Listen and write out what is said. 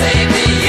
save